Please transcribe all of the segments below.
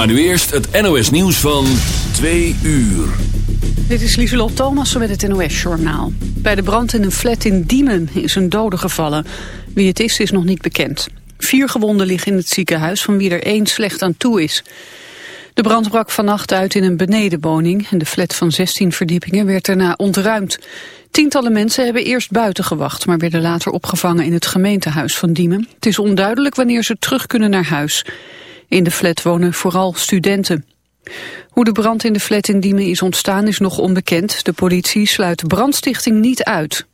Maar nu eerst het NOS nieuws van 2 uur. Dit is Lieselot Thomassen met het NOS-journaal. Bij de brand in een flat in Diemen is een dode gevallen. Wie het is, is nog niet bekend. Vier gewonden liggen in het ziekenhuis, van wie er één slecht aan toe is. De brand brak vannacht uit in een benedenwoning... en de flat van 16 verdiepingen werd daarna ontruimd. Tientallen mensen hebben eerst buiten gewacht... maar werden later opgevangen in het gemeentehuis van Diemen. Het is onduidelijk wanneer ze terug kunnen naar huis. In de flat wonen vooral studenten. Hoe de brand in de flat in Diemen is ontstaan is nog onbekend. De politie sluit brandstichting niet uit.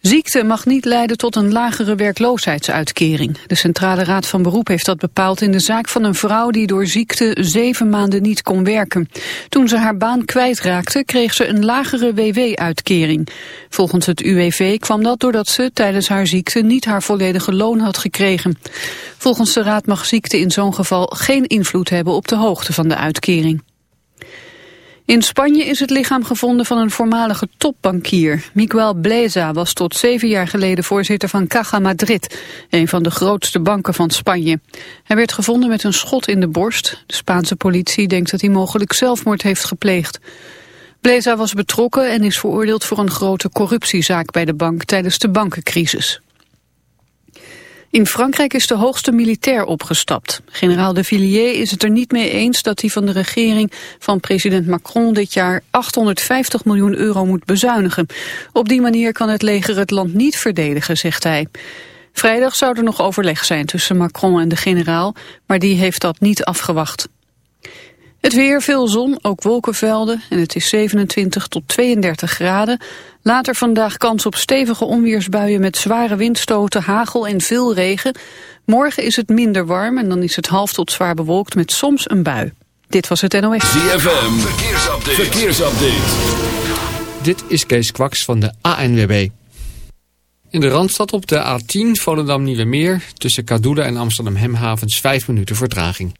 Ziekte mag niet leiden tot een lagere werkloosheidsuitkering. De Centrale Raad van Beroep heeft dat bepaald in de zaak van een vrouw die door ziekte zeven maanden niet kon werken. Toen ze haar baan kwijtraakte kreeg ze een lagere WW-uitkering. Volgens het UWV kwam dat doordat ze tijdens haar ziekte niet haar volledige loon had gekregen. Volgens de Raad mag ziekte in zo'n geval geen invloed hebben op de hoogte van de uitkering. In Spanje is het lichaam gevonden van een voormalige topbankier. Miguel Bleza was tot zeven jaar geleden voorzitter van Caja Madrid, een van de grootste banken van Spanje. Hij werd gevonden met een schot in de borst. De Spaanse politie denkt dat hij mogelijk zelfmoord heeft gepleegd. Bleza was betrokken en is veroordeeld voor een grote corruptiezaak bij de bank tijdens de bankencrisis. In Frankrijk is de hoogste militair opgestapt. Generaal de Villiers is het er niet mee eens dat hij van de regering van president Macron dit jaar 850 miljoen euro moet bezuinigen. Op die manier kan het leger het land niet verdedigen, zegt hij. Vrijdag zou er nog overleg zijn tussen Macron en de generaal, maar die heeft dat niet afgewacht. Het weer, veel zon, ook wolkenvelden en het is 27 tot 32 graden. Later vandaag kans op stevige onweersbuien met zware windstoten, hagel en veel regen. Morgen is het minder warm en dan is het half tot zwaar bewolkt met soms een bui. Dit was het NOS. ZFM, verkeersupdate. verkeersupdate. Dit is Kees Kwaks van de ANWB. In de Randstad op de A10 Volendam Meer tussen Kadoelen en Amsterdam Hemhavens 5 minuten vertraging.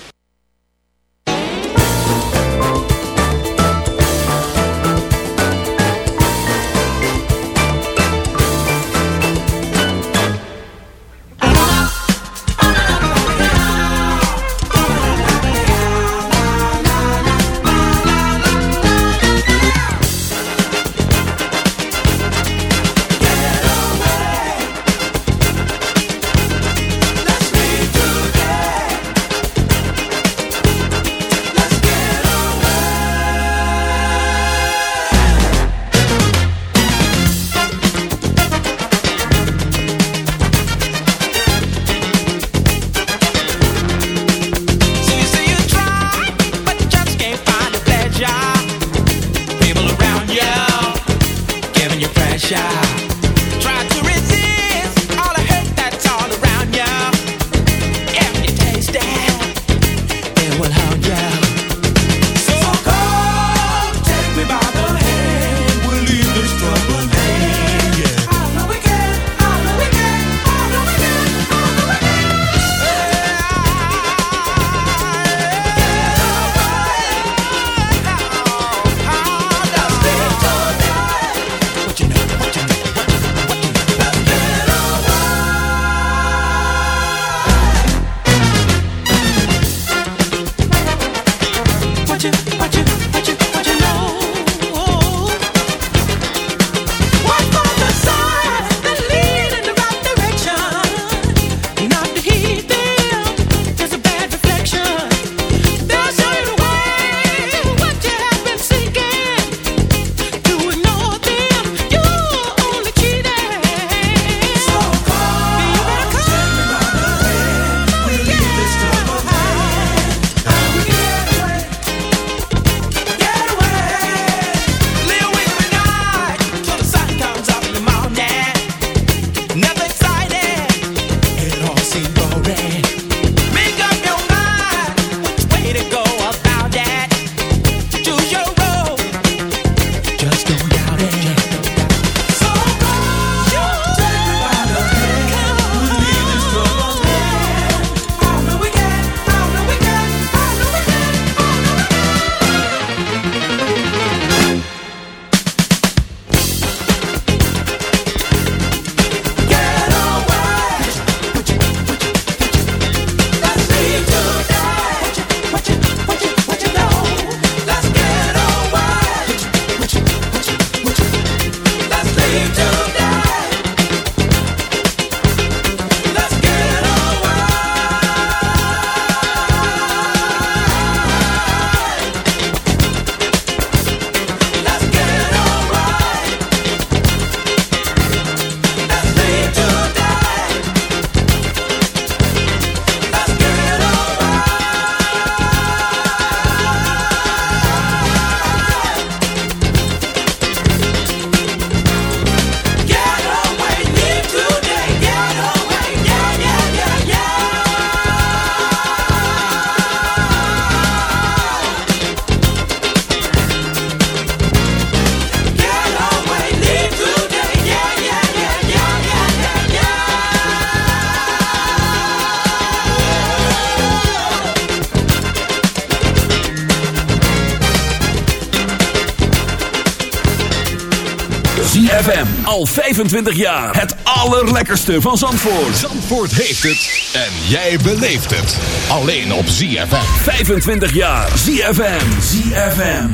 25 jaar. Het allerlekkerste van Zandvoort. Zandvoort heeft het. En jij beleeft het. Alleen op ZFM. 25 jaar. ZFM. ZFM.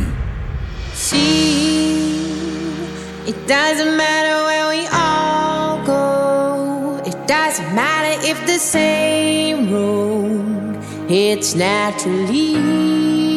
See, it doesn't matter where we all go. It doesn't matter if the same road. It's naturally.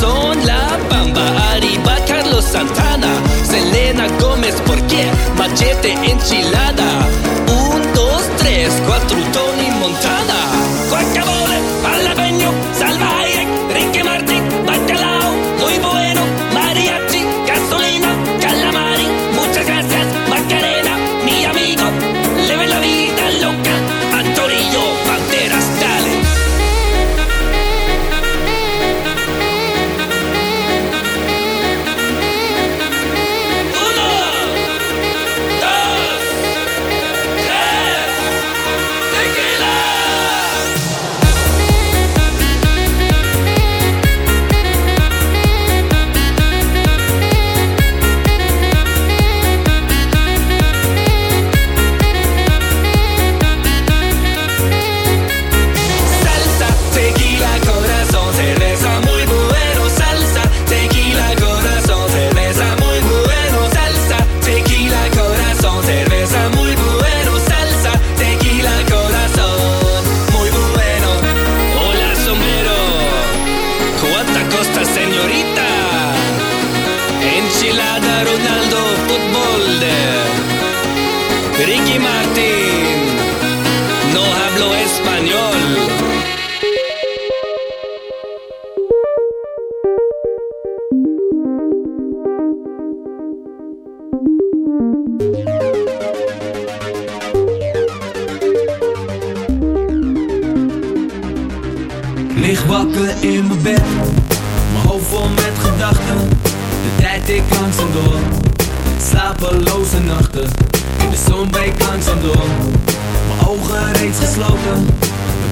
son La Bamba, Ariba, Carlos Santana, Selena Gómez, ¿por qué? Machete en Chile reeds gesloten.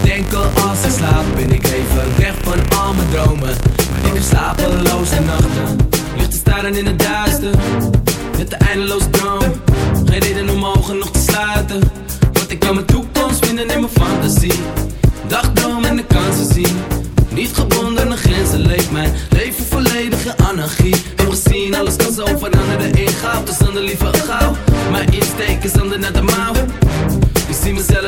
Bedenken als ik slaap, ben ik even weg van al mijn dromen. Maar ik heb slapeloze nachten, ligt te staren in het duister. Met een eindeloze droom, geen reden om ogen nog te sluiten. Want ik kan mijn toekomst vinden in mijn fantasie. Dagdroom en de kansen zien. Niet gebonden aan grenzen leeft mijn leven volledig in anarchie. Heb gezien, alles kan zo veranderen in goud. Dus dan de liever gauw. Mijn insteek is ander naar de mouw.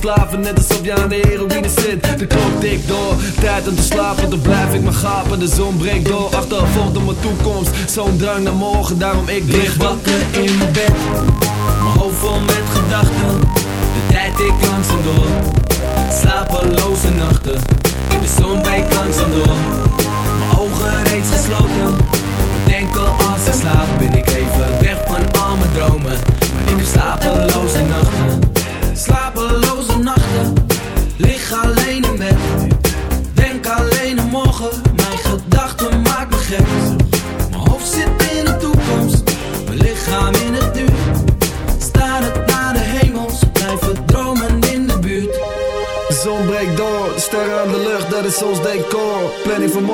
verslaven. Net alsof je aan de heroïne zit. De klok tikt door, tijd om te slapen. Dan blijf ik maar gapen, de zon breekt door. Achtervolgt op mijn toekomst, zo'n drang naar morgen. Daarom ik Lig wakker in mijn bed, mijn hoofd vol met gedachten. De tijd ik langzaam door, slapeloze nachten. De zon breekt langzaam door, mijn ogen reeds gesloten. Bedenken als ik slaap, ben ik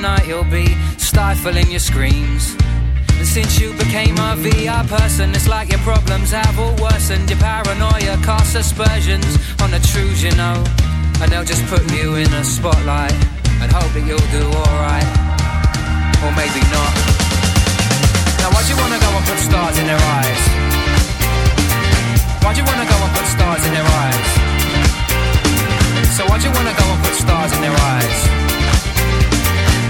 night you'll be stifling your screams. And since you became a VR person, it's like your problems have all worsened. Your paranoia casts aspersions on the truths you know. And they'll just put you in a spotlight and hope that you'll do alright. Or maybe not. Now, why do you wanna go and put stars in their eyes? Why'd you wanna go and put stars in their eyes? So, why do you wanna go and put stars in their eyes?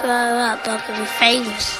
grow up, I can be famous.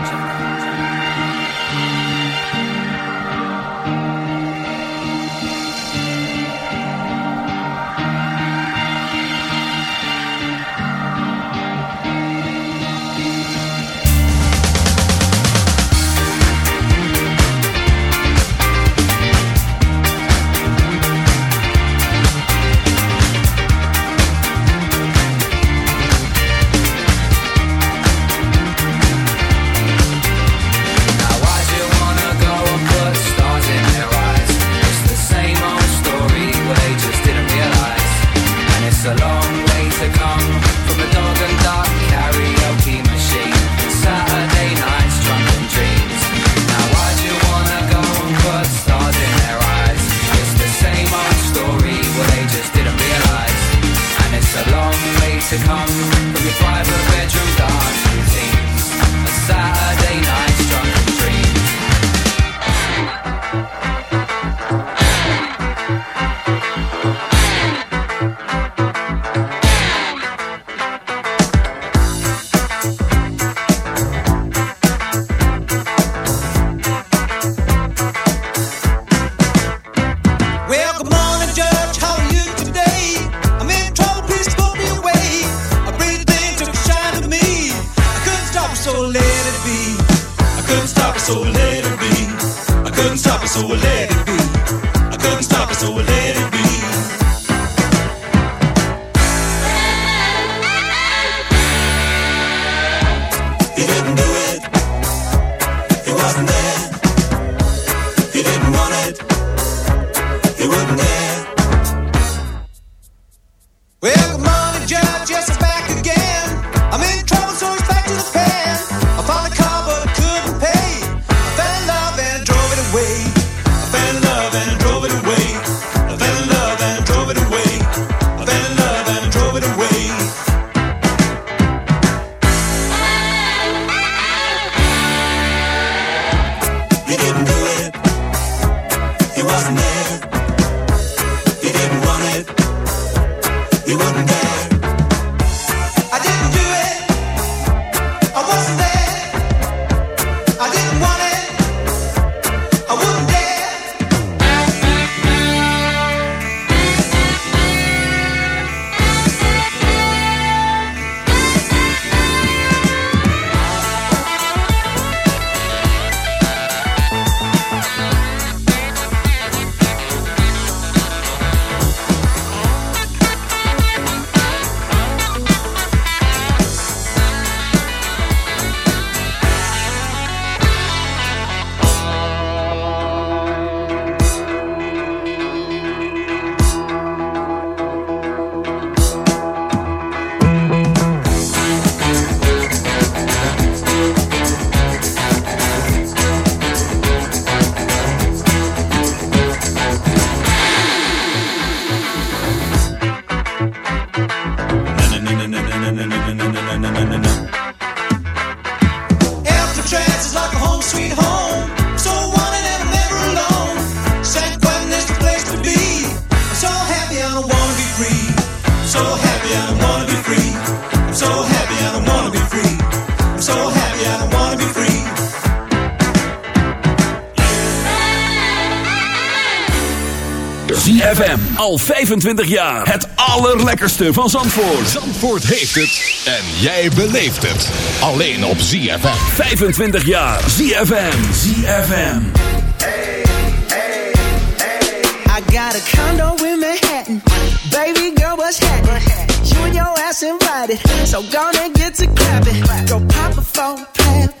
wouldn't Al 25 jaar. Het allerlekkerste van Zandvoort. Zandvoort heeft het. En jij beleeft het. Alleen op ZFM. 25 jaar. ZFM. ZFM. I got a condo in Manhattan. Baby girl, what's happening? You and your ass invited. So gonna get to clapping. Go pop a plan.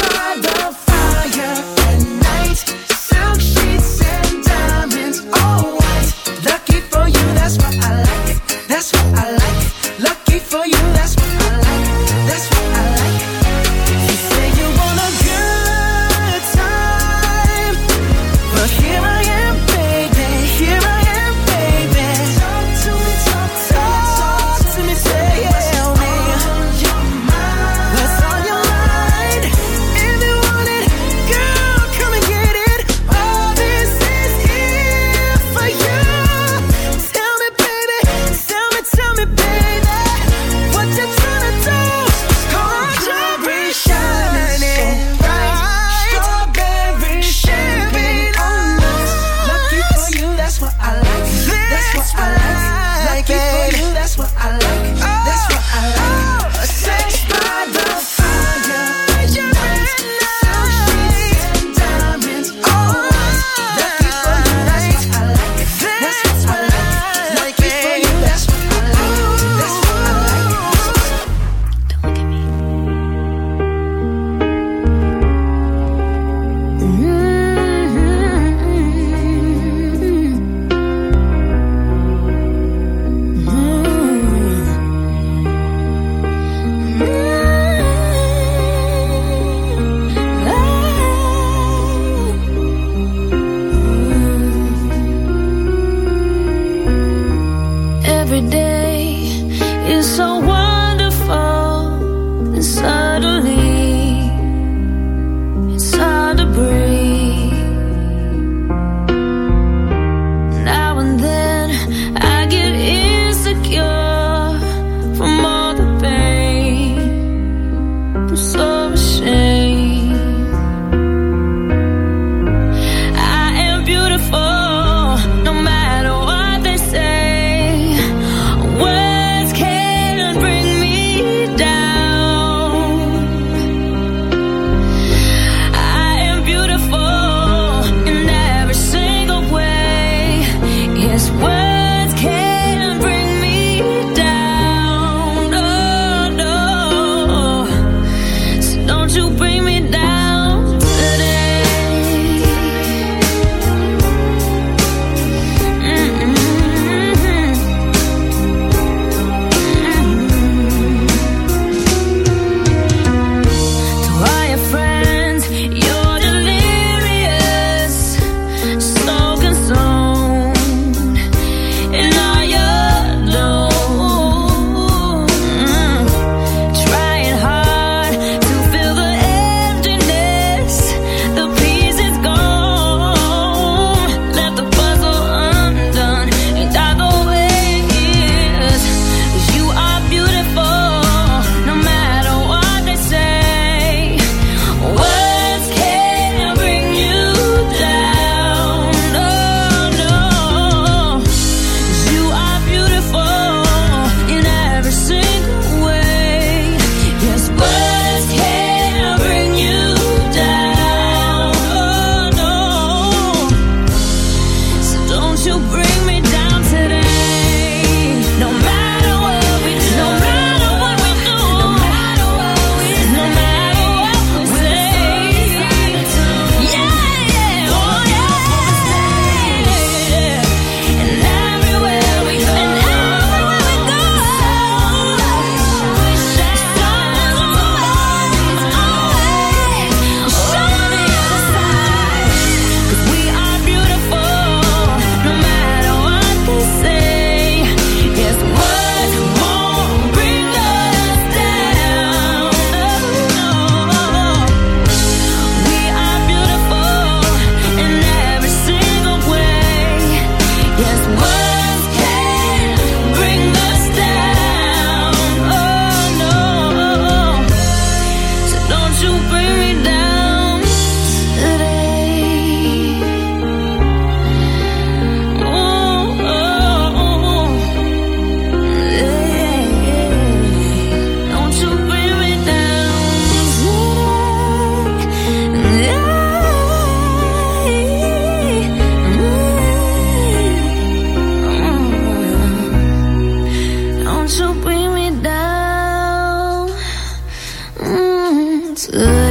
Good.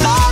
love.